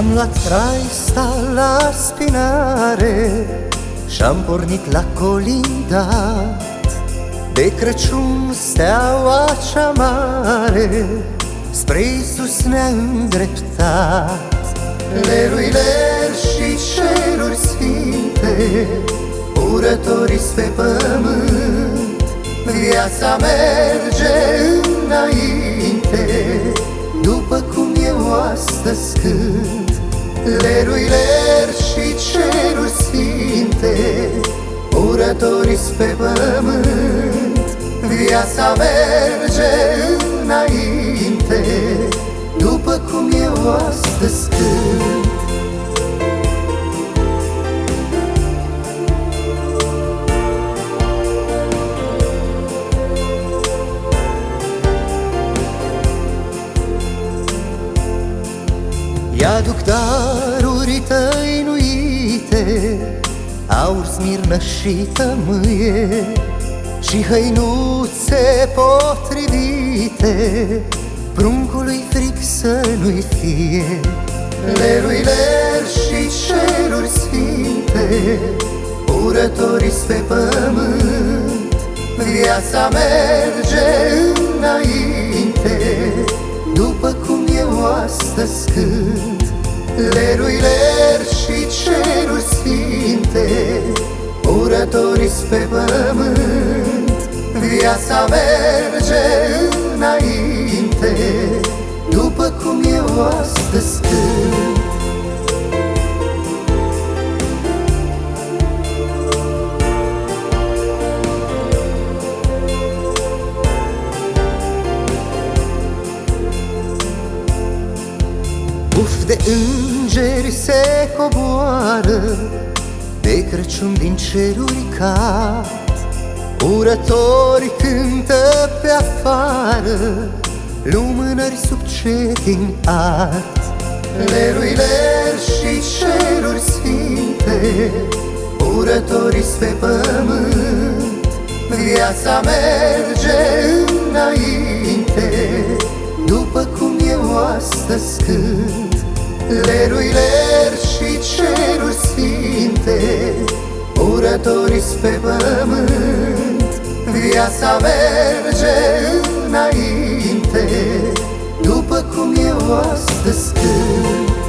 Am luat traista la spinare Și-am pornit la colindat. De Crăciun steaua cea mare Spre Iisus ne-a îndreptat Leruile și ceruri sfinte Urătorii pe pământ Viața merge înainte. După cum eu astăzi cânt Leruile și ceruri sfinte Urătorii pe pământ. Viața merge înainte După cum eu astăzi cânt I-aduc daruri tăinuite Aur, smirnă și tămâie Și hăinuțe potrivite. Pruncului fric să nu-i fie Leruile și ceruri sfinte Urătorii pe pământ Viața merge înainte. După cum eu astăzi cânt Leruile și ceruri sfinte Urătorii pe pământ. Viața merge înainte După cum eu astăzi cânt Uf de îngeri se coboară De Crăciun din ceruri cad. Urători cântă pe afară Lumânări sub cetin art Leruile și ceruri sfinte Urătorii pe pământ. Viața merge înainte După cum eu astăzi cânt Leruile și ceruri sfinte Urătorii pe pământ. Viața merge înainte După cum eu astăzi cânt